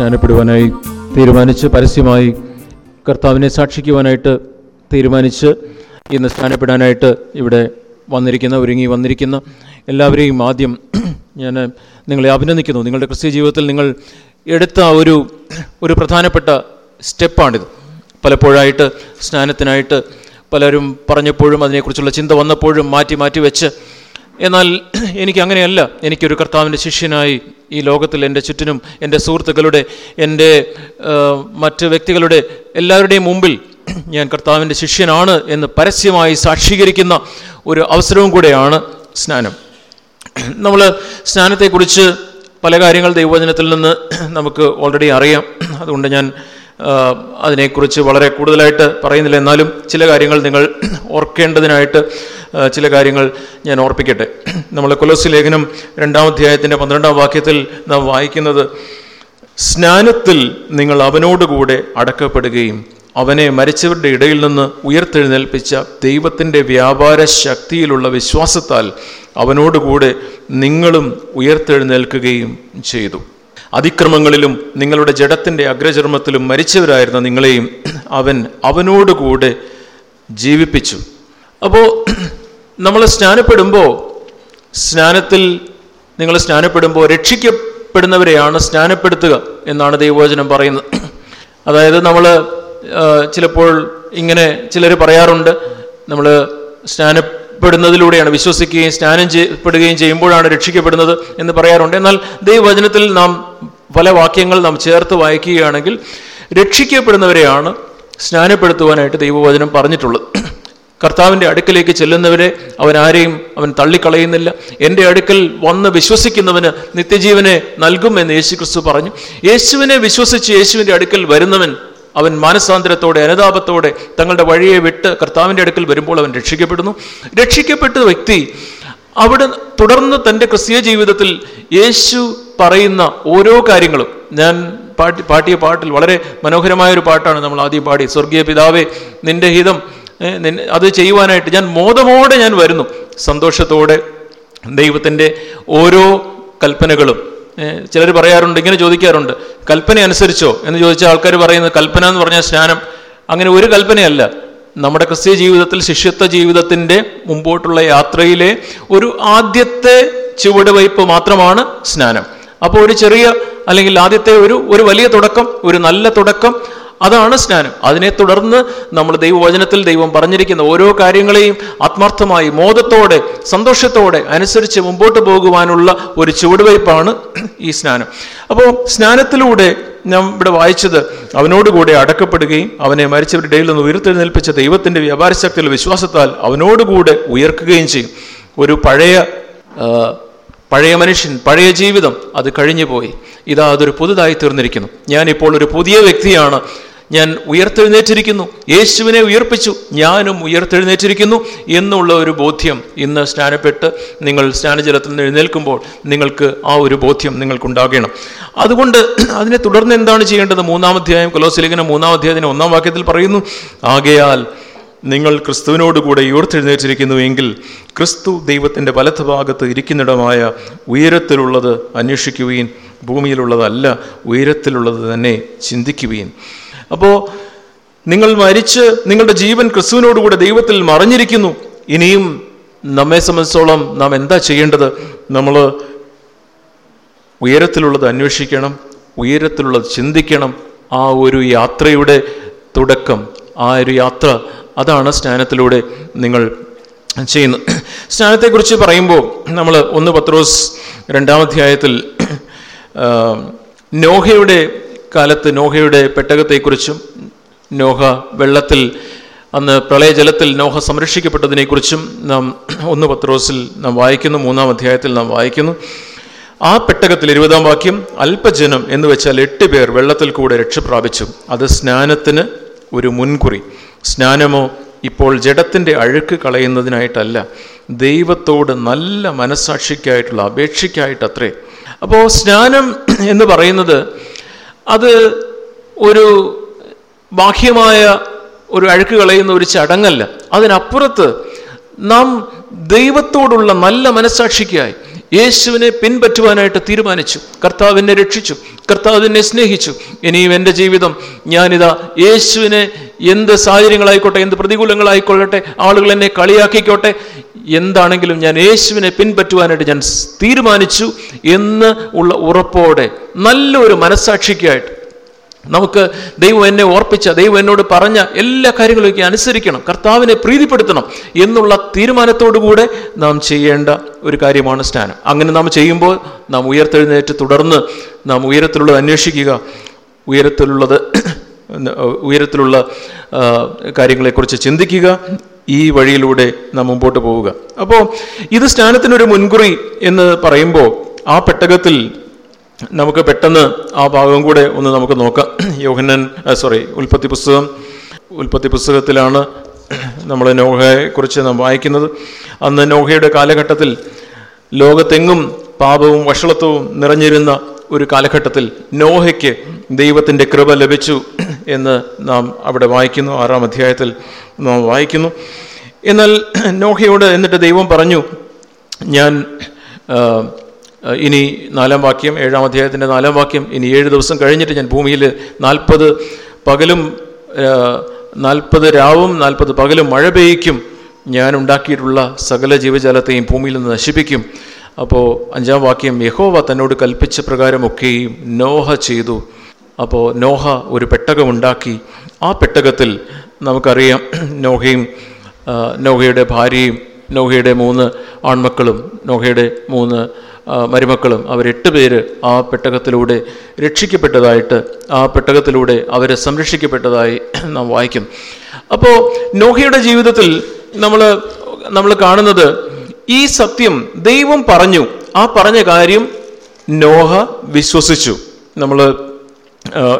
സ്നാനപ്പെടുവാനായി തീരുമാനിച്ച് പരസ്യമായി കർത്താവിനെ സാക്ഷിക്കുവാനായിട്ട് തീരുമാനിച്ച് ഇന്ന് സ്നാനപ്പെടാനായിട്ട് ഇവിടെ വന്നിരിക്കുന്ന ഒരുങ്ങി വന്നിരിക്കുന്ന എല്ലാവരെയും ആദ്യം ഞാൻ നിങ്ങളെ അഭിനന്ദിക്കുന്നു. നിങ്ങളുടെ ക്രിസ്ത്യ ജീവിതത്തിൽ നിങ്ങൾ എടുത്ത ഒരു ഒരു പ്രധാനപ്പെട്ട സ്റ്റെപ്പാണിത്. പലപ്പോഴായിട്ട് സ്നാനത്തിനായിട്ട് പലരും പറഞ്ഞപ്പോഴും അതിനെക്കുറിച്ചുള്ള ചിന്ത വന്നപ്പോഴും മാറ്റി മാറ്റി വെച്ച് എന്നാൽ എനിക്ക് അങ്ങനെയല്ല. എനിക്കൊരു കർത്താവിന്റെ ശിഷ്യനായി ഈ ലോകത്തിൽ എന്റെ ചുറ്റിനും എന്റെ സുഹൃത്തുക്കളുടെ എന്റെ മറ്റ് വ്യക്തികളുടെ എല്ലാവരുടെയും മുമ്പിൽ ഞാൻ കർത്താവിന്റെ ശിഷ്യനാണ് എന്ന് പരസ്യമായി സാക്ഷീകരിക്കുന്ന ഒരു അവസരവും കൂടെയാണ് സ്നാനം. നമ്മൾ സ്നാനത്തെക്കുറിച്ച് പല കാര്യങ്ങൾ ദൈവവചനത്തിൽ നിന്ന് നമുക്ക് ഓൾറെഡി അറിയാം. അതുകൊണ്ട് ഞാൻ അതിനെക്കുറിച്ച് വളരെ കൂടുതലായിട്ട് പറയുന്നില്ല. എന്നാലും ചില കാര്യങ്ങൾ നിങ്ങൾ ഓർക്കേണ്ടതിനായിട്ട് ചില കാര്യങ്ങൾ ഞാൻ ഓർപ്പിക്കട്ടെ. നമ്മൾ കൊലസ് ലേഖനം രണ്ടാം അധ്യായത്തിന്റെ പന്ത്രണ്ടാം വാക്യത്തിൽ നാം വായിക്കുന്നത് സ്നാനത്തിൽ നിങ്ങൾ അവനോടുകൂടെ അടക്കപ്പെടുകയും അവനെ മരിച്ചവരുടെ ഇടയിൽ നിന്ന് ഉയർത്തെഴുന്നേൽപ്പിച്ച ദൈവത്തിന്റെ വ്യാപാര ശക്തിയിലുള്ള വിശ്വാസത്താൽ അവനോടുകൂടെ നിങ്ങളും ഉയർത്തെഴുന്നേൽക്കുകയും ചെയ്തു. അതിക്രമങ്ങളിലും നിങ്ങളുടെ ജഡത്തിന്റെ അഗ്രചർമ്മത്തിലും മരിച്ചവരായിരുന്ന നിങ്ങളെയും അവൻ അവനോടുകൂടെ ജീവിപ്പിച്ചു. അപ്പോൾ നമ്മൾ സ്നാനപ്പെടുമ്പോൾ സ്നാനത്തിൽ നിങ്ങൾ സ്നാനപ്പെടുമ്പോൾ രക്ഷിക്കപ്പെടുന്നവരെയാണ് സ്നാനപ്പെടുത്തുക എന്നാണ് ദൈവവചനം പറയുന്നത്. അതായത് നമ്മൾ ചിലപ്പോൾ ഇങ്ങനെ ചിലർ പറയാറുണ്ട് നമ്മൾ സ്നാനപ്പെടുന്നതിലൂടെയാണ് വിശ്വസിക്കുകയും സ്നാനം ചെയ്യപ്പെടുകയും ചെയ്യുമ്പോഴാണ് രക്ഷിക്കപ്പെടുന്നത് എന്ന് പറയാറുണ്ട്. എന്നാൽ ദൈവവചനത്തിൽ നാം പല വാക്യങ്ങൾ നാം ചേർത്ത് വായിക്കുകയാണെങ്കിൽ രക്ഷിക്കപ്പെടുന്നവരെയാണ് സ്നാനപ്പെടുത്തുവാനായിട്ട് ദൈവവചനം പറഞ്ഞിട്ടുള്ളത്. കർത്താവിന്റെ അടുക്കലേക്ക് ചെല്ലുന്നവരെ അവൻ ആരെയും അവൻ തള്ളിക്കളയുന്നില്ല. എന്റെ അടുക്കൽ വന്ന് വിശ്വസിക്കുന്നവന് നിത്യജീവനെ നൽകുമെന്ന് യേശു ക്രിസ്തു പറഞ്ഞു. യേശുവിനെ വിശ്വസിച്ച് യേശുവിന്റെ അടുക്കൽ വരുന്നവൻ അവൻ മാനസാന്തരത്തോടെ അനുതാപത്തോടെ തങ്ങളുടെ വഴിയെ വിട്ട് കർത്താവിന്റെ അടുക്കൽ വരുമ്പോൾ അവൻ രക്ഷിക്കപ്പെടുന്നു. രക്ഷിക്കപ്പെട്ട വ്യക്തി അവിടെ തുടർന്ന് തന്റെ ക്രിസ്തീയ ജീവിതത്തിൽ യേശു പറയുന്ന ഓരോ കാര്യങ്ങളും. ഞാൻ പാട്ടി പാട്ടിയ പാട്ടിൽ വളരെ മനോഹരമായ ഒരു പാട്ടാണ് നമ്മൾ ആദ്യം പാടി. സ്വർഗീയ പിതാവേ നിന്റെ ഹിതം അത് ചെയ്യുവാനായിട്ട് ഞാൻ മോദമോടെ ഞാൻ വരുന്നു. സന്തോഷത്തോടെ ദൈവത്തിന്റെ ഓരോ കൽപ്പനകളും ചിലർ പറയാറുണ്ട് ഇങ്ങനെ ചോദിക്കാറുണ്ട് കൽപ്പന അനുസരിച്ചോ എന്ന് ചോദിച്ച ആൾക്കാർ പറയുന്നത് കൽപ്പന എന്ന് പറഞ്ഞാൽ സ്നാനം. അങ്ങനെ ഒരു കൽപ്പനയല്ല. നമ്മുടെ ക്രിസ്ത്യ ജീവിതത്തിൽ ശിഷ്യത്വ ജീവിതത്തിന്റെ മുമ്പോട്ടുള്ള യാത്രയിലെ ഒരു ആദ്യത്തെ ചുവടുവയ്പ് മാത്രമാണ് സ്നാനം. അപ്പോൾ ഒരു ചെറിയ അല്ലെങ്കിൽ ആദ്യത്തെ ഒരു ഒരു വലിയ തുടക്കം ഒരു നല്ല തുടക്കം അതാണ് സ്നാനം. അതിനെ തുടർന്ന് നമ്മൾ ദൈവവചനത്തിൽ ദൈവം പറഞ്ഞിരിക്കുന്ന ഓരോ കാര്യങ്ങളെയും ആത്മാർത്ഥമായി മോദത്തോടെ സന്തോഷത്തോടെ അനുസരിച്ച് മുമ്പോട്ട് പോകുവാനുള്ള ഒരു ചുവടുവയ്പ്പാണ് ഈ സ്നാനം. അപ്പോൾ സ്നാനത്തിലൂടെ ഞാൻ ഇവിടെ വായിച്ചത് അവനോടുകൂടെ അടക്കപ്പെടുകയും അവനെ മരിച്ചവരുടെ ഇടയിൽ നിന്ന് ഉയർത്തെഴുന്നേൽപ്പിച്ച ദൈവത്തിന്റെ ശക്തിയിൽ വിശ്വാസത്താൽ അവനോടുകൂടെ ഉയർക്കുകയും ചെയ്യും. ഒരു പഴയ പഴയ മനുഷ്യൻ പഴയ ജീവിതം അത് കഴിഞ്ഞു പോയി ഇതാ അതൊരു പുതുതായി തീർന്നിരിക്കുന്നു. ഞാനിപ്പോൾ ഒരു പുതിയ വ്യക്തിയാണ്. ഞാൻ ഉയർത്തെഴുന്നേറ്റിരിക്കുന്നു. യേശുവിനെ ഉയർപ്പിച്ചു. ഞാനും ഉയർത്തെഴുന്നേറ്റിരിക്കുന്നു എന്നുള്ള ഒരു ബോധ്യം ഇന്ന് സ്നാനപ്പെട്ട് നിങ്ങൾ സ്നാനജലത്തിൽ നിന്ന് എഴുന്നേൽക്കുമ്പോൾ നിങ്ങൾക്ക് ആ ഒരു ബോധ്യം നിങ്ങൾക്കുണ്ടാകണം. അതുകൊണ്ട് അതിനെ തുടർന്ന് എന്താണ് ചെയ്യേണ്ടത്? മൂന്നാം അധ്യായം കൊലോസിലിങ്ങനെ മൂന്നാം അധ്യായത്തിന് ഒന്നാം വാക്യത്തിൽ പറയുന്നു ആകയാൽ നിങ്ങൾ ക്രിസ്തുവിനോടുകൂടെ ഉയർത്തെഴുന്നേറ്റിരിക്കുന്നു എങ്കിൽ ക്രിസ്തു ദൈവത്തിന്റെ വലത്ത് ഭാഗത്ത് ഇരിക്കുന്നിടമായ ഉയരത്തിലുള്ളത് അന്വേഷിക്കുകയും ഭൂമിയിലുള്ളതല്ല ഉയരത്തിലുള്ളത് തന്നെ ചിന്തിക്കുകയും അപ്പോൾ നിങ്ങൾ മരിച്ച് നിങ്ങളുടെ ജീവൻ ക്രിസ്തുവിനോടുകൂടെ ദൈവത്തിൽ മറിഞ്ഞിരിക്കുന്നു. ഇനിയും നമ്മെ സംബന്ധിച്ചോളം നാം എന്താ ചെയ്യേണ്ടത്? നമ്മൾ ഉയരത്തിലുള്ളത് അന്വേഷിക്കണം ഉയരത്തിലുള്ളത് ചിന്തിക്കണം. ആ ഒരു യാത്രയുടെ തുടക്കം ആ ഒരു യാത്ര അതാണ് സ്നാനത്തിലൂടെ നിങ്ങൾ ചെയ്യുന്നത്. സ്നാനത്തെക്കുറിച്ച് പറയുമ്പോൾ നമ്മൾ ഒന്ന് പത്രോസ് രണ്ടാമധ്യായത്തിൽ നോഹയുടെ കാലത്ത് നോഹയുടെ പെട്ടകത്തെക്കുറിച്ചും നോഹ വെള്ളത്തിൽ അന്ന് പ്രളയജലത്തിൽ നോഹ സംരക്ഷിക്കപ്പെട്ടതിനെക്കുറിച്ചും നാം ഒന്ന് പത്രോസിൽ നാം വായിക്കുന്നു മൂന്നാം അധ്യായത്തിൽ നാം വായിക്കുന്നു. ആ പെട്ടകത്തിൽ ഇരുപതാം വാക്യം അല്പജനം എന്ന് വെച്ചാൽ എട്ട് പേർ വെള്ളത്തിൽ കൂടെ രക്ഷപ്രാപിച്ചു. അത് സ്നാനത്തിന് ഒരു മുൻകുറി. സ്നാനമോ ഇപ്പോൾ ജഡത്തിന്റെ അഴുക്ക് കളയുന്നതിനായിട്ടല്ല ദൈവത്തോട് നല്ല മനസ്സാക്ഷിക്കായിട്ടുള്ള അപേക്ഷയ്ക്കായിട്ടത്രേ അപ്പോൾ സ്നാനം എന്ന് പറയുന്നത് അത് ഒരു ബാഹ്യമായ ഒരു അഴുക്ക് കളയുന്ന ഒരു ചടങ്ങല്ല. അതിനപ്പുറത്ത് നാം ദൈവത്തോടുള്ള നല്ല മനസ്സാക്ഷിക്കായി യേശുവിനെ പിൻപറ്റുവാനായിട്ട് തീരുമാനിച്ചു. കർത്താവിനെ രക്ഷിച്ചു. കർത്താവിനെ സ്നേഹിച്ചു. ഇനിയും എന്റെ ജീവിതം ഞാനിതാ യേശുവിനെ എന്ത് സാഹചര്യങ്ങളായിക്കോട്ടെ എന്ത് പ്രതികൂലങ്ങളായിക്കൊള്ളട്ടെ ആളുകൾ എന്നെ കളിയാക്കിക്കോട്ടെ എന്താണെങ്കിലും ഞാൻ യേശുവിനെ പിൻപറ്റുവാനായിട്ട് ഞാൻ തീരുമാനിച്ചു എന്ന് ഉള്ള ഉറപ്പോടെ നല്ലൊരു മനസ്സാക്ഷിക്കായിട്ട് നമുക്ക് ദൈവം എന്നെ ഓർപ്പിച്ച ദൈവം എന്നോട് പറഞ്ഞ എല്ലാ കാര്യങ്ങളൊക്കെ അനുസരിക്കണം കർത്താവിനെ പ്രീതിപ്പെടുത്തണം എന്നുള്ള തീരുമാനത്തോടുകൂടെ നാം ചെയ്യേണ്ട ഒരു കാര്യമാണ് സ്നാനം. അങ്ങനെ നാം ചെയ്യുമ്പോൾ നാം ഉയർത്തെഴുന്നേറ്റ് തുടർന്ന് നാം ഉയരത്തിലുള്ളത് അന്വേഷിക്കുക. ഉയരത്തിലുള്ളത് ഉയരത്തിലുള്ള കാര്യങ്ങളെക്കുറിച്ച് ചിന്തിക്കുക. ഈ വഴിയിലൂടെ നാം മുമ്പോട്ട് പോവുക. അപ്പോൾ ഇത് സ്നാനത്തിനൊരു മുൻകുറി എന്ന് പറയുമ്പോൾ ആ പെട്ടകത്തിൽ നമുക്ക് പെട്ടെന്ന് ആ ഭാഗം കൂടെ ഒന്ന് നമുക്ക് നോക്കാം. യോഹന്നൻ സോറി ഉൽപ്പത്തി പുസ്തകം. ഉൽപ്പത്തി പുസ്തകത്തിലാണ് നമ്മൾ നോഹയെക്കുറിച്ച് നാം വായിക്കുന്നത്. അന്ന് നോഹയുടെ കാലഘട്ടത്തിൽ ലോകത്തെങ്ങും പാപവും വഷളത്വവും നിറഞ്ഞിരുന്ന ഒരു കാലഘട്ടത്തിൽ നോഹയ്ക്ക് ദൈവത്തിന്റെ കൃപ ലഭിച്ചു എന്ന് നാം അവിടെ വായിക്കുന്നു. ആറാം അധ്യായത്തിൽ നാം വായിക്കുന്നു. എന്നാൽ നോഹയോട് എന്നിട്ട് ദൈവം പറഞ്ഞു ഞാൻ ഇനി നാലാം വാക്യം ഏഴാം അധ്യായത്തിന്റെ നാലാം വാക്യം ഇനി ഏഴ് ദിവസം കഴിഞ്ഞിട്ട് ഞാൻ ഭൂമിയിൽ നാൽപ്പത് പകലും നാൽപ്പത് രാവും നാൽപ്പത് പകലും മഴ പെയ്യിക്കും. ഞാൻ ഉണ്ടാക്കിയിട്ടുള്ള സകല ജീവജാലത്തെയും ഭൂമിയിൽ നിന്ന് നശിപ്പിക്കും. അപ്പോൾ അഞ്ചാം വാക്യം യഹോവ തന്നോട് കൽപ്പിച്ച പ്രകാരമൊക്കെയും നോഹ ചെയ്തു. അപ്പോൾ നോഹ ഒരു പെട്ടകമുണ്ടാക്കി ആ പെട്ടകത്തിൽ നമുക്കറിയാം നോഹയും നോഹയുടെ ഭാര്യയും നോഹയുടെ മൂന്ന് ആൺമക്കളും നോഹയുടെ മൂന്ന് മരുമക്കളും അവരെട്ട് പേര് ആ പെട്ടകത്തിലൂടെ രക്ഷിക്കപ്പെട്ടതായിട്ട് ആ പെട്ടകത്തിലൂടെ അവരെ സംരക്ഷിക്കപ്പെട്ടതായി നാം വായിക്കും. അപ്പോൾ നോഹയുടെ ജീവിതത്തിൽ നമ്മൾ നമ്മൾ കാണുന്നത് ഈ സത്യം ദൈവം പറഞ്ഞു. ആ പറഞ്ഞ കാര്യം നോഹ വിശ്വസിച്ചു. നമ്മൾ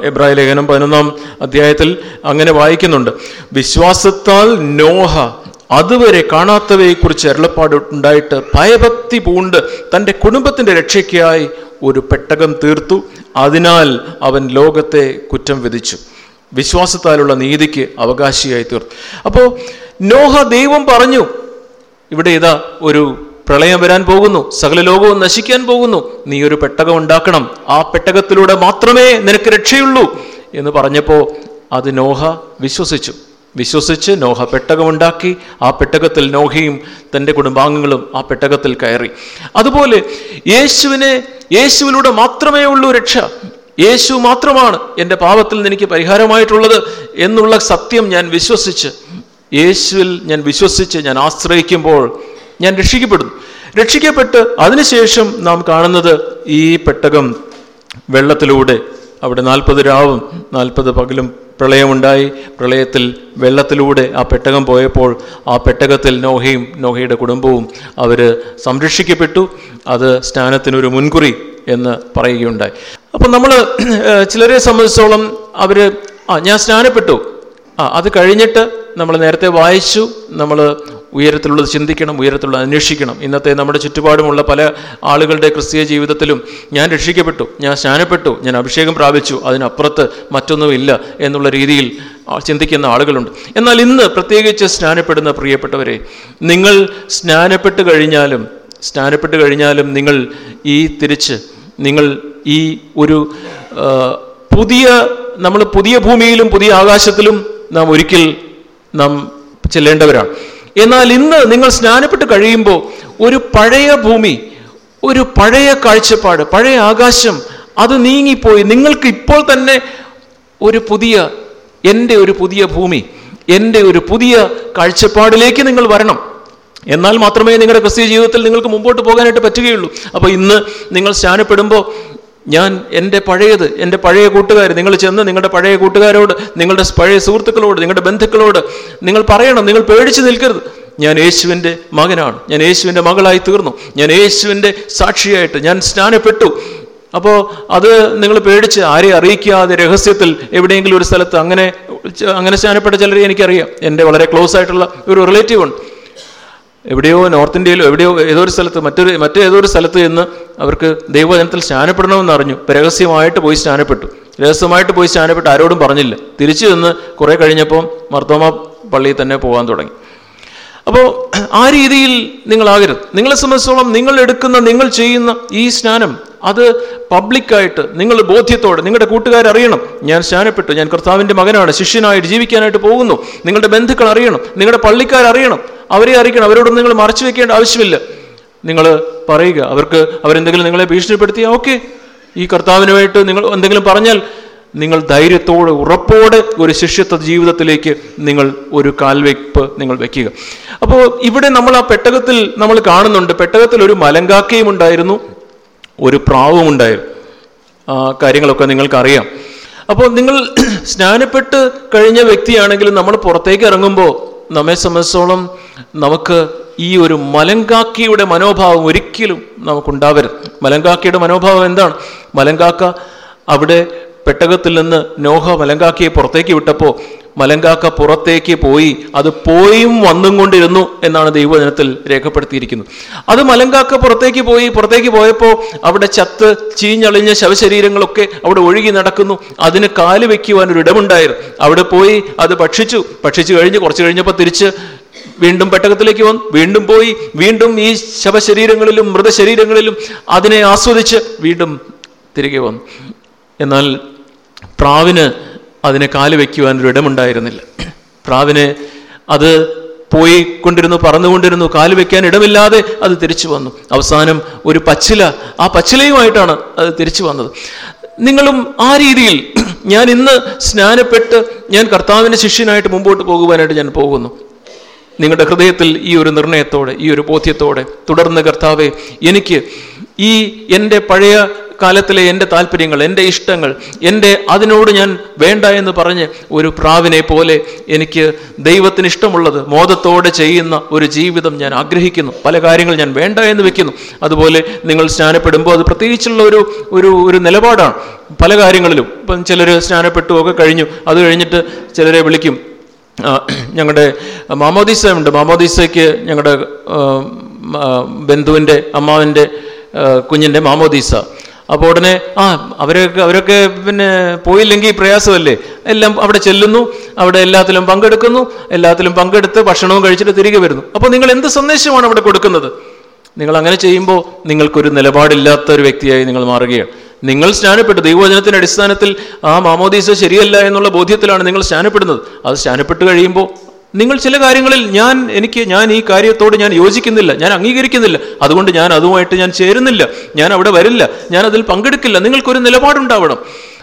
എബ്രായ ലേഖനം പതിനൊന്നാം അധ്യായത്തിൽ അങ്ങനെ വായിക്കുന്നുണ്ട്. വിശ്വാസത്താൽ നോഹ അതുവരെ കാണാത്തവയെക്കുറിച്ച് അരുളപ്പാട് ഉണ്ടായിട്ട് ഭയഭക്തി പൂണ്ട് തന്റെ കുടുംബത്തിന്റെ രക്ഷയ്ക്കായി ഒരു പെട്ടകം തീർത്തു. അതിനാൽ അവൻ ലോകത്തെ കുറ്റം വിധിച്ചു. വിശ്വാസത്താലുള്ള നീതിക്ക് അവകാശിയായി തീർത്തു. അപ്പോൾ നോഹ ദൈവം പറഞ്ഞു ഇവിടെ ഇതാ ഒരു പ്രളയം വരാൻ പോകുന്നു സകല ലോകവും നശിക്കാൻ പോകുന്നു. നീ ഒരു പെട്ടകം ഉണ്ടാക്കണം ആ പെട്ടകത്തിലൂടെ മാത്രമേ നിനക്ക് രക്ഷയുള്ളൂ എന്ന് പറഞ്ഞപ്പോൾ അത് നോഹ വിശ്വസിച്ചു. വിശ്വസിച്ച് നോഹ പെട്ടകമുണ്ടാക്കി ആ പെട്ടകത്തിൽ നോഹയും തന്റെ കുടുംബാംഗങ്ങളും ആ പെട്ടകത്തിൽ കയറി. അതുപോലെ യേശുവിനെ യേശുവിലൂടെ മാത്രമേ ഉള്ളൂ രക്ഷ. യേശു മാത്രമാണ് എന്റെ പാപത്തിൽ നിന്ന് എനിക്ക് പരിഹാരമായിട്ടുള്ളത് എന്നുള്ള സത്യം ഞാൻ വിശ്വസിച്ച് യേശുവിൽ ഞാൻ വിശ്വസിച്ച് ഞാൻ ആശ്രയിക്കുമ്പോൾ ഞാൻ രക്ഷിക്കപ്പെടുന്നു. രക്ഷിക്കപ്പെട്ട് അതിനുശേഷം നാം കാണുന്നത് ഈ പെട്ടകം വെള്ളത്തിലൂടെ അവിടെ നാൽപ്പത് രാവും നാൽപ്പത് പകലും പ്രളയമുണ്ടായി. പ്രളയത്തിൽ വെള്ളത്തിലൂടെ ആ പെട്ടകം പോയപ്പോൾ ആ പെട്ടകത്തിൽ നോഹയും നോഹയുടെ കുടുംബവും അവർ സംരക്ഷിക്കപ്പെട്ടു. അത് സ്നാനത്തിനൊരു മുൻകുറി എന്ന് പറയുകയുണ്ടായി. അപ്പം നമ്മൾ ചിലരെ സംബന്ധിച്ചോളം അവർ ആ ഞാൻ സ്നാനപ്പെട്ടു. ആ അത് കഴിഞ്ഞിട്ട് നമ്മൾ നേരത്തെ വായിച്ചു. നമ്മൾ ഉയരത്തിലുള്ളത് ചിന്തിക്കണം ഉയരത്തിലുള്ളത് അന്വേഷിക്കണം. ഇന്നത്തെ നമ്മുടെ ചുറ്റുപാടുമുള്ള പല ആളുകളുടെ ക്രിസ്തീയ ജീവിതത്തിലും ഞാൻ രക്ഷിക്കപ്പെട്ടു ഞാൻ സ്നാനപ്പെട്ടു ഞാൻ അഭിഷേകം പ്രാപിച്ചു അതിനപ്പുറത്ത് മറ്റൊന്നുമില്ല എന്നുള്ള രീതിയിൽ ചിന്തിക്കുന്ന ആളുകളുണ്ട്. എന്നാൽ ഇന്ന് പ്രത്യേകിച്ച് സ്നാനപ്പെടുന്ന പ്രിയപ്പെട്ടവരെ നിങ്ങൾ സ്നാനപ്പെട്ട് കഴിഞ്ഞാലും സ്നാനപ്പെട്ട് കഴിഞ്ഞാലും നിങ്ങൾ ഈ തിരിച്ച് നിങ്ങൾ ഈ ഒരു പുതിയ നമ്മൾ പുതിയ ഭൂമിയിലും പുതിയ ആകാശത്തിലും നാം ഒരിക്കൽ നാം ചെല്ലേണ്ടവരാണ്. എന്നാൽ ഇന്ന് നിങ്ങൾ സ്നാനപ്പെട്ട് കഴിയുമ്പോൾ ഒരു പഴയ ഭൂമി ഒരു പഴയ കാഴ്ചപ്പാട് പഴയ ആകാശം അത് നീങ്ങിപ്പോയി. നിങ്ങൾക്ക് ഇപ്പോൾ തന്നെ ഒരു പുതിയ എന്റെ ഒരു പുതിയ ഭൂമി എന്റെ ഒരു പുതിയ കാഴ്ചപ്പാടിലേക്ക് നിങ്ങൾ വരണം. എന്നാൽ മാത്രമേ നിങ്ങളുടെ ക്രിസ്തീയ ജീവിതത്തിൽ നിങ്ങൾക്ക് മുമ്പോട്ട് പോകാനായിട്ട് പറ്റുകയുള്ളൂ. അപ്പോൾ ഇന്ന് നിങ്ങൾ സ്നാനപ്പെടുമ്പോൾ ഞാൻ എന്റെ പഴയത് എന്റെ പഴയ കൂട്ടുകാർ നിങ്ങൾ ചെന്ന് നിങ്ങളുടെ പഴയ കൂട്ടുകാരോട് നിങ്ങളുടെ പഴയ സുഹൃത്തുക്കളോട് നിങ്ങളുടെ ബന്ധുക്കളോട് നിങ്ങൾ പറയണം നിങ്ങൾ പേടിച്ച് നിൽക്കരുത്. ഞാൻ യേശുവിന്റെ മകനാണ് ഞാൻ യേശുവിന്റെ മകളായി തീർന്നു ഞാൻ യേശുവിന്റെ സാക്ഷിയായിട്ട് ഞാൻ സ്നാനപ്പെട്ടു. അപ്പോൾ അത് നിങ്ങൾ പേടിച്ച് ആരെ അറിയിക്കാതെ രഹസ്യത്തിൽ എവിടെയെങ്കിലും ഒരു സ്ഥലത്ത് അങ്ങനെ അങ്ങനെ സ്നാനപ്പെട്ട ചിലരെ എനിക്കറിയാം. എന്റെ വളരെ ക്ലോസ് ആയിട്ടുള്ള ഒരു റിലേറ്റീവ് ഉണ്ട്. എവിടെയോ നോർത്ത് ഇന്ത്യയിലോ എവിടെയോ ഏതോ ഒരു സ്ഥലത്ത് മറ്റൊരു മറ്റേതോ ഒരു സ്ഥലത്ത് എന്ന് അവർക്ക് ദൈവജനത്തിൽ സ്നാനപ്പെടണമെന്ന് അറിഞ്ഞു. രഹസ്യമായിട്ട് പോയി സ്നാനപ്പെട്ടു. രഹസ്യമായിട്ട് പോയി സ്നാനപ്പെട്ട് ആരോടും പറഞ്ഞില്ല. തിരിച്ചു നിന്ന് കുറേ കഴിഞ്ഞപ്പോൾ മർത്തോമ പള്ളിയിൽ തന്നെ പോകാൻ തുടങ്ങി. അപ്പോൾ ആ രീതിയിൽ നിങ്ങളാകരുത്. നിങ്ങളെ സംബന്ധിച്ചോളം നിങ്ങൾ എടുക്കുന്ന നിങ്ങൾ ചെയ്യുന്ന ഈ സ്നാനം അത് പബ്ലിക്കായിട്ട് നിങ്ങൾ ബോധ്യത്തോടെ നിങ്ങളുടെ കൂട്ടുകാർ അറിയണം. ഞാൻ സ്നാനപ്പെട്ടു. ഞാൻ കർത്താവിന്റെ മകനാണ്. ശിഷ്യനായിട്ട് ജീവിക്കാനായിട്ട് പോകുന്നു. നിങ്ങളുടെ ബന്ധുക്കൾ അറിയണം. നിങ്ങളുടെ പള്ളിക്കാർ അറിയണം. അവരെ അറിയിക്കണം. അവരോട് നിങ്ങൾ മറച്ചു വെക്കേണ്ട ആവശ്യമില്ല. നിങ്ങൾ പറയുക. അവർക്ക് അവരെന്തെങ്കിലും നിങ്ങളെ ഭീഷണിപ്പെടുത്തിയാൽ ഓക്കെ. ഈ കർത്താവിനുമായിട്ട് നിങ്ങൾ എന്തെങ്കിലും പറഞ്ഞാൽ നിങ്ങൾ ധൈര്യത്തോടെ ഉറപ്പോടെ ഒരു ശിഷ്യത്വ ജീവിതത്തിലേക്ക് നിങ്ങൾ ഒരു കാൽവെപ്പ് നിങ്ങൾ വെക്കുക. അപ്പോൾ ഇവിടെ നമ്മൾ ആ പെട്ടകത്തിൽ നമ്മൾ കാണുന്നുണ്ട്. പെട്ടകത്തിൽ ഒരു മലങ്കാക്കയും ഉണ്ടായിരുന്നു. ഒരു പ്രാവും ഉണ്ടായിരുന്നു. ആ കാര്യങ്ങളൊക്കെ നിങ്ങൾക്കറിയാം. അപ്പോൾ നിങ്ങൾ സ്നാനപ്പെട്ട് കഴിഞ്ഞ വ്യക്തിയാണെങ്കിലും നമ്മൾ പുറത്തേക്ക് ഇറങ്ങുമ്പോൾ നമ്മെ സംബന്ധിച്ചോളം നമുക്ക് ഈ ഒരു മലങ്കാക്കിയുടെ മനോഭാവം ഒരിക്കലും നമുക്കുണ്ടാവരുത്. മലങ്കാക്കിയുടെ മനോഭാവം എന്താണ്? മലങ്കാക്ക അവിടെ പെട്ടകത്തിൽ നിന്ന് നോഹ മലങ്കാക്കിയെ പുറത്തേക്ക് വിട്ടപ്പോൾ മലങ്കാക്ക പുറത്തേക്ക് പോയി അത് പോയും വന്നും കൊണ്ടിരുന്നു എന്നാണ് ദൈവജനത്തിൽ രേഖപ്പെടുത്തിയിരിക്കുന്നത്. അത് മലങ്കാക്ക പുറത്തേക്ക് പോയി പുറത്തേക്ക് പോയപ്പോൾ അവിടെ ചത്ത് ചീഞ്ഞളിഞ്ഞ ശവശരീരങ്ങളൊക്കെ അവിടെ ഒഴുകി നടക്കുന്നു. അതിന് കാൽ വയ്ക്കുവാൻ ഒരു ഇടമുണ്ടായിരുന്നു. അവിടെ പോയി അത് ഭക്ഷിച്ചു. ഭക്ഷിച്ചു കഴിഞ്ഞ് കുറച്ച് കഴിഞ്ഞപ്പോൾ തിരിച്ച് വീണ്ടും പെട്ടകത്തിലേക്ക് വന്നു. വീണ്ടും പോയി. വീണ്ടും ഈ ശവശരീരങ്ങളിലും മൃതശരീരങ്ങളിലും അതിനെ ആസ്വദിച്ച് വീണ്ടും തിരികെ വന്നു. എന്നാൽ പ്രാവിന് അതിനെ കാൽ വയ്ക്കുവാൻ ഒരു ഇടമുണ്ടായിരുന്നില്ല. പ്രാവിനെ അത് പോയി കൊണ്ടിരുന്നു പറന്നുകൊണ്ടിരുന്നു കാൽ വെക്കാൻ ഇടമില്ലാതെ അത് തിരിച്ചു വന്നു. അവസാനം ഒരു പച്ചില ആ പച്ചിലയുമായിട്ടാണ് അത് തിരിച്ചു വന്നത്. നിങ്ങളും ആ രീതിയിൽ ഞാൻ ഇന്ന് സ്നാനപ്പെട്ട് ഞാൻ കർത്താവിന്റെ ശിഷ്യനായിട്ട് മുമ്പോട്ട് പോകുവാനായിട്ട് ഞാൻ പോകുന്നു. നിങ്ങളുടെ ഹൃദയത്തിൽ ഈ ഒരു നിർണയത്തോടെ ഈ ഒരു ബോധ്യത്തോടെ തുടർന്ന് കർത്താവെ എനിക്ക് ഈ എന്റെ പഴയ കാലത്തിലെ എന്റെ താല്പര്യങ്ങൾ എന്റെ ഇഷ്ടങ്ങൾ എന്റെ അതിനോട് ഞാൻ വേണ്ട എന്ന് പറഞ്ഞ് ഒരു പ്രാവിനെ പോലെ എനിക്ക് ദൈവത്തിന് ഇഷ്ടമുള്ളത് മോദത്തോടെ ചെയ്യുന്ന ഒരു ജീവിതം ഞാൻ ആഗ്രഹിക്കുന്നു. പല കാര്യങ്ങൾ ഞാൻ വേണ്ട എന്ന് വെക്കുന്നു. അതുപോലെ നിങ്ങൾ സ്നാനപ്പെടുമ്പോൾ അത് പ്രത്യേകിച്ചുള്ള ഒരു ഒരു ഒരു നിലപാടാണ്. പല കാര്യങ്ങളിലും ഇപ്പം ചിലർ സ്നാനപ്പെട്ടു ഒക്കെ കഴിഞ്ഞു. അത് കഴിഞ്ഞിട്ട് ചിലരെ വിളിക്കും. ഞങ്ങളുടെ മാമോദീസ ഉണ്ട് മാമോദീസയ്ക്ക് ഞങ്ങളുടെ ബന്ധുവിന്റെ അമ്മാവിന്റെ കുഞ്ഞിന്റെ മാമോദീസ. അപ്പോൾ ഉടനെ ആ അവരൊക്കെ അവരൊക്കെ പിന്നെ പോയില്ലെങ്കിൽ പ്രയാസമല്ലേ? എല്ലാം അവിടെ ചെല്ലുന്നു. അവിടെ എല്ലാത്തിലും പങ്കെടുക്കുന്നു. എല്ലാത്തിലും പങ്കെടുത്ത് ഭക്ഷണവും കഴിച്ചിട്ട് തിരികെ വരുന്നു. അപ്പോൾ നിങ്ങൾ എന്ത് സന്ദേശമാണ് അവിടെ കൊടുക്കുന്നത്? നിങ്ങൾ അങ്ങനെ ചെയ്യുമ്പോൾ നിങ്ങൾക്കൊരു നിലപാടില്ലാത്ത ഒരു വ്യക്തിയായി നിങ്ങൾ മാറുകയാണ്. നിങ്ങൾ സ്നാനപ്പെട്ടു. ദൈവവചനത്തിന്റെ അടിസ്ഥാനത്തിൽ ആ മാമോദീസ ശരിയല്ല എന്നുള്ള ബോധ്യത്തിലാണ് നിങ്ങൾ സ്നാനപ്പെടുന്നത്. അത് സ്നാനപ്പെട്ട് കഴിയുമ്പോൾ നിങ്ങൾ ചില കാര്യങ്ങളിൽ ഞാൻ എനിക്ക് ഞാൻ ഈ കാര്യത്തോട് ഞാൻ യോജിക്കുന്നില്ല. ഞാൻ അംഗീകരിക്കുന്നില്ല. അതുകൊണ്ട് ഞാൻ അതുമായിട്ട് ഞാൻ ചേരുന്നില്ല. ഞാൻ അവിടെ വരില്ല. ഞാൻ അതിൽ പങ്കെടുക്കില്ല. നിങ്ങൾക്കൊരു നിലപാടുണ്ടാവണം.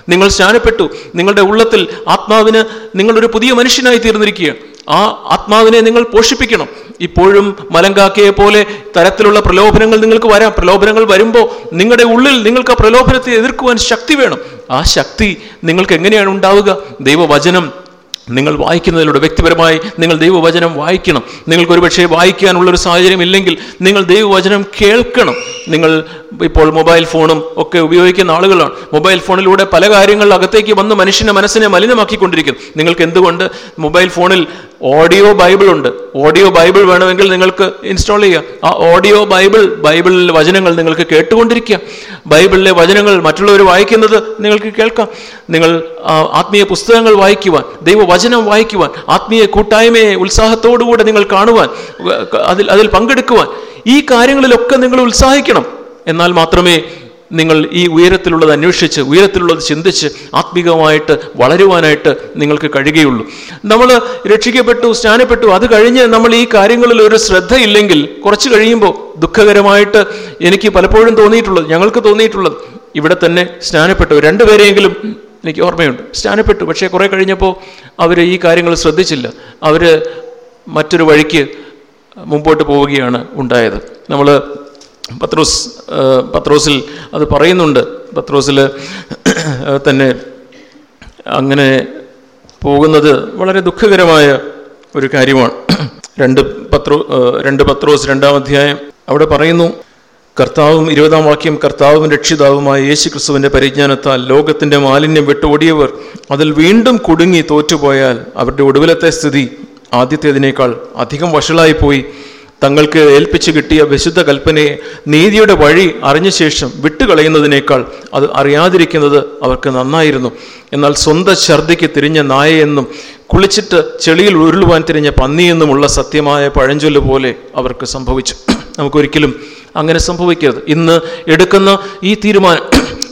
നിങ്ങൾ സ്നാനപ്പെട്ടു. നിങ്ങളുടെ ഉള്ളത്തിൽ ആത്മാവിന് നിങ്ങളൊരു പുതിയ മനുഷ്യനായി തീർന്നിരിക്കുകയാണ്. ആ ആത്മാവിനെ നിങ്ങൾ പോഷിപ്പിക്കണം. ഇപ്പോഴും മലങ്കാക്കയെ പോലെ തരത്തിലുള്ള പ്രലോഭനങ്ങൾ നിങ്ങൾക്ക് വരാം. പ്രലോഭനങ്ങൾ വരുമ്പോൾ നിങ്ങളുടെ ഉള്ളിൽ നിങ്ങൾക്ക് ആ പ്രലോഭനത്തെ എതിർക്കുവാൻ ശക്തി വേണം. ആ ശക്തി നിങ്ങൾക്ക് എങ്ങനെയാണ് ഉണ്ടാവുക? ദൈവവചനം നിങ്ങൾ വായിക്കുന്നതിലൂടെ വ്യക്തിപരമായി നിങ്ങൾ ദൈവവചനം വായിക്കണം. നിങ്ങൾക്ക് ഒരുപക്ഷെ വായിക്കാനുള്ള ഒരു സാഹചര്യം ഇല്ലെങ്കിൽ നിങ്ങൾ ദൈവവചനം കേൾക്കണം. നിങ്ങൾ ഇപ്പോൾ മൊബൈൽ ഫോണും ഒക്കെ ഉപയോഗിക്കുന്ന ആളുകളാണ്. മൊബൈൽ ഫോണിലൂടെ പല കാര്യങ്ങൾ അകത്തേക്ക് വന്ന് മനുഷ്യന്റെ മനസ്സിനെ മലിനമാക്കിക്കൊണ്ടിരിക്കുന്നു നിങ്ങൾക്ക് എന്തുകൊണ്ട്? മൊബൈൽ ഫോണിൽ ഓഡിയോ ബൈബിൾ ഉണ്ട്. ഓഡിയോ ബൈബിൾ വേണമെങ്കിൽ നിങ്ങൾക്ക് ഇൻസ്റ്റാൾ ചെയ്യുക ആ ഓഡിയോ ബൈബിൾ ബൈബിളിലെ വചനങ്ങൾ നിങ്ങൾക്ക് കേട്ടുകൊണ്ടിരിക്കുക ബൈബിളിലെ വചനങ്ങൾ മറ്റുള്ളവർ വായിക്കുന്നത് നിങ്ങൾക്ക് കേൾക്കാം. നിങ്ങൾ ആത്മീയ പുസ്തകങ്ങൾ വായിക്കുവാൻ ദൈവവചനം വായിക്കുവാൻ ആത്മീയ കൂട്ടായ്മയെ ഉത്സാഹത്തോടുകൂടെ നിങ്ങൾ കാണുവാൻ അതിൽ അതിൽ പങ്കെടുക്കുവാൻ ഈ കാര്യങ്ങളിലൊക്കെ നിങ്ങൾ ഉത്സാഹിക്കണം. എന്നാൽ മാത്രമേ നിങ്ങൾ ഈ ഉയരത്തിലുള്ളത് അന്വേഷിച്ച് ഉയരത്തിലുള്ളത് ചിന്തിച്ച് ആത്മീകമായിട്ട് വളരുവാനായിട്ട് നിങ്ങൾക്ക് കഴിയുകയുള്ളൂ. നമ്മൾ രക്ഷിക്കപ്പെട്ടു സ്നാനപ്പെട്ടു അത് കഴിഞ്ഞ് നമ്മൾ ഈ കാര്യങ്ങളിൽ ഒരു ശ്രദ്ധയില്ലെങ്കിൽ കുറച്ച് കഴിയുമ്പോൾ ദുഃഖകരമായിട്ട് എനിക്ക് പലപ്പോഴും തോന്നിയിട്ടുള്ളത് ഞങ്ങൾക്ക് തോന്നിയിട്ടുള്ളത്. ഇവിടെ തന്നെ സ്നാനപ്പെട്ടു. രണ്ടുപേരെയെങ്കിലും എനിക്ക് ഓർമ്മയുണ്ട്. സ്നാനപ്പെട്ടു. പക്ഷേ കുറേ കഴിഞ്ഞപ്പോൾ അവർ ഈ കാര്യങ്ങൾ ശ്രദ്ധിച്ചില്ല. അവർ മറ്റൊരു വഴിക്ക് മുമ്പോട്ട് പോവുകയാണ് ഉണ്ടായത്. നമ്മൾ പത്രോസ് പത്രോസിൽ അത് പറയുന്നുണ്ട്. പത്രോസിൽ തന്നെ അങ്ങനെ പോകുന്നത് വളരെ ദുഃഖകരമായ ഒരു കാര്യമാണ്. രണ്ട് പത്രോ രണ്ട് പത്രോസ് രണ്ടാം അധ്യായം അവിടെ പറയുന്നു കർത്താവും ഇരുപതാം വാക്യം കർത്താവും രക്ഷിതാവുമായ യേശു ക്രിസ്തുവിന്റെ പരിജ്ഞാനത്താൽ ലോകത്തിന്റെ മാലിന്യം വിട്ടോടിയവർ അതിൽ വീണ്ടും കുടുങ്ങി തോറ്റുപോയാൽ അവരുടെ ഒടുവിലത്തെ സ്ഥിതി ആദ്യത്തേതിനേക്കാൾ അധികം വഷളായിപ്പോയി. തങ്ങൾക്ക് ഏൽപ്പിച്ചു കിട്ടിയ വിശുദ്ധ കൽപ്പനയെ നീതിയുടെ വഴി അറിഞ്ഞ ശേഷം വിട്ടുകളയുന്നതിനേക്കാൾ അത് അറിയാതിരിക്കുന്നത് അവർക്ക് നന്നായിരുന്നു. എന്നാൽ സ്വന്തം ഛർദിക്ക് തിരിഞ്ഞ നായയെന്നും കുളിച്ചിട്ട് ചെളിയിൽ ഉരുളുവാൻ തിരിഞ്ഞ പന്നിയെന്നുമുള്ള സത്യമായ പഴഞ്ചൊല്ല് പോലെ അവർക്ക് സംഭവിച്ചു. നമുക്കൊരിക്കലും അങ്ങനെ സംഭവിക്കരുത്. ഇന്ന് എടുക്കുന്ന ഈ തീരുമാനം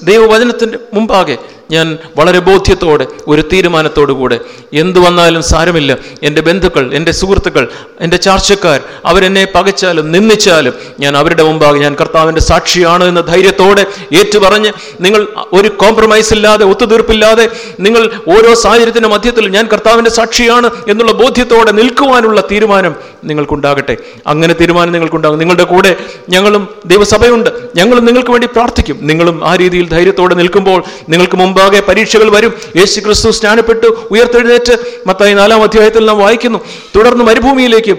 ദൈവവചനത്തിന്റെ മുമ്പാകെ ഞാൻ വളരെ ബോധ്യത്തോടെ ഒരു തീരുമാനത്തോടു കൂടെ എന്തു വന്നാലും സാരമില്ല. എന്റെ ബന്ധുക്കൾ എന്റെ സുഹൃത്തുക്കൾ എന്റെ ചാർച്ചക്കാർ അവരെന്നെ പകച്ചാലും നിന്ദിച്ചാലും ഞാൻ അവരുടെ മുമ്പാകെ ഞാൻ കർത്താവിന്റെ സാക്ഷിയാണ് എന്ന ധൈര്യത്തോടെ ഏറ്റുപറഞ്ഞ് നിങ്ങൾ ഒരു കോംപ്രമൈസ് ഇല്ലാതെ ഒത്തുതീർപ്പില്ലാതെ നിങ്ങൾ ഓരോ സാഹചര്യത്തിന്റെ മധ്യത്തിൽ ഞാൻ കർത്താവിന്റെ സാക്ഷിയാണ് എന്നുള്ള ബോധ്യത്തോടെ നിൽക്കുവാനുള്ള തീരുമാനം നിങ്ങൾക്കുണ്ടാകട്ടെ. അങ്ങനെ തീരുമാനം നിങ്ങൾക്കുണ്ടാകും. നിങ്ങളുടെ കൂടെ ഞങ്ങളും ദൈവസഭയുണ്ട്. ഞങ്ങളും നിങ്ങൾക്ക് വേണ്ടി പ്രാർത്ഥിക്കും. നിങ്ങളും ആ രീതിയിൽ ധൈര്യത്തോടെ നിൽക്കുമ്പോൾ നിങ്ങൾക്ക് മുമ്പാകെ പരീക്ഷകൾ വരും. യേശു ക്രിസ്തു സ്നാനപ്പെട്ട് ഉയർത്തെഴുന്നേറ്റ്. മത്തായി നാലാം അധ്യായത്തിൽ നാം വായിക്കുന്നു തുടർന്ന് മരുഭൂമിയിലേക്ക്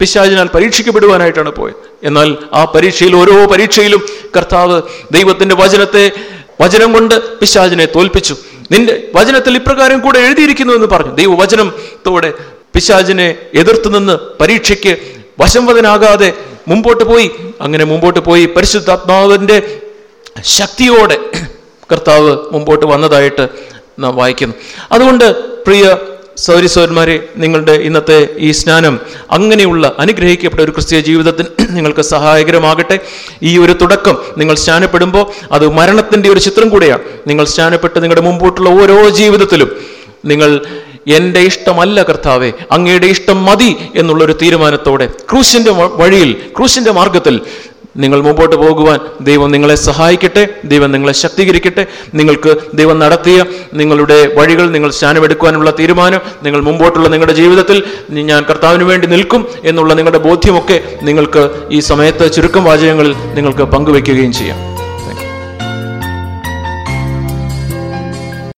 പിശാചിനാൽ പരീക്ഷിക്കപ്പെടുവാനായിട്ടാണ് പോയത്. എന്നാൽ ആ പരീക്ഷയിൽ ഓരോ പരീക്ഷയിലും കർത്താവ് ദൈവത്തിന്റെ വചനത്തെ വചനം കൊണ്ട് പിശാചിനെ തോൽപ്പിച്ചു. നിന്റെ വചനത്തിൽ ഇപ്രകാരം കൂടെ എഴുതിയിരിക്കുന്നു എന്ന് പറഞ്ഞു. ദൈവവചനത്തോടെ പിശാചിനെ എതിർത്ത് നിന്ന് പരീക്ഷയ്ക്ക് വശംവദനാകാതെ മുമ്പോട്ട് പോയി. അങ്ങനെ മുമ്പോട്ട് പോയി പരിശുദ്ധാത്മാവിന്റെ ശക്തിയോടെ കർത്താവ് മുമ്പോട്ട് വന്നതായിട്ട് നാം വായിക്കുന്നു. അതുകൊണ്ട് പ്രിയ സൗരി സൗരന്മാരെ നിങ്ങളുടെ ഇന്നത്തെ ഈ സ്നാനം അങ്ങനെയുള്ള അനുഗ്രഹിക്കപ്പെട്ട ഒരു ക്രിസ്തീയ ജീവിതത്തിന് നിങ്ങൾക്ക് സഹായകരമാകട്ടെ. ഈ ഒരു തുടക്കം നിങ്ങൾ സ്നാനപ്പെടുമ്പോൾ അത് മരണത്തിന്റെ ഒരു ചിത്രം കൂടെയാണ്. നിങ്ങൾ സ്നാനപ്പെട്ട് നിങ്ങളുടെ മുമ്പോട്ടുള്ള ഓരോ ജീവിതത്തിലും നിങ്ങൾ എന്റെ ഇഷ്ടമല്ല കർത്താവെ അങ്ങയുടെ ഇഷ്ടം മതി എന്നുള്ളൊരു തീരുമാനത്തോടെ ക്രൂശിന്റെ വഴിയിൽ ക്രൂശിന്റെ മാർഗത്തിൽ നിങ്ങൾ മുമ്പോട്ട് പോകുവാൻ ദൈവം നിങ്ങളെ സഹായിക്കട്ടെ ദൈവം നിങ്ങളെ ശക്തീകരിക്കട്ടെ. നിങ്ങൾക്ക് ദൈവം നടത്തിയ നിങ്ങളുടെ വഴികൾ നിങ്ങൾ സ്നാനമെടുക്കുവാനുള്ള തീരുമാനം നിങ്ങൾ മുമ്പോട്ടുള്ള നിങ്ങളുടെ ജീവിതത്തിൽ ഞാൻ കർത്താവിന് വേണ്ടി നിൽക്കും എന്നുള്ള നിങ്ങളുടെ ബോധ്യമൊക്കെ നിങ്ങൾക്ക് ഈ സമയത്ത് ചുരുക്കം വാചകങ്ങളിൽ നിങ്ങൾക്ക് പങ്കുവെക്കുകയും ചെയ്യാം.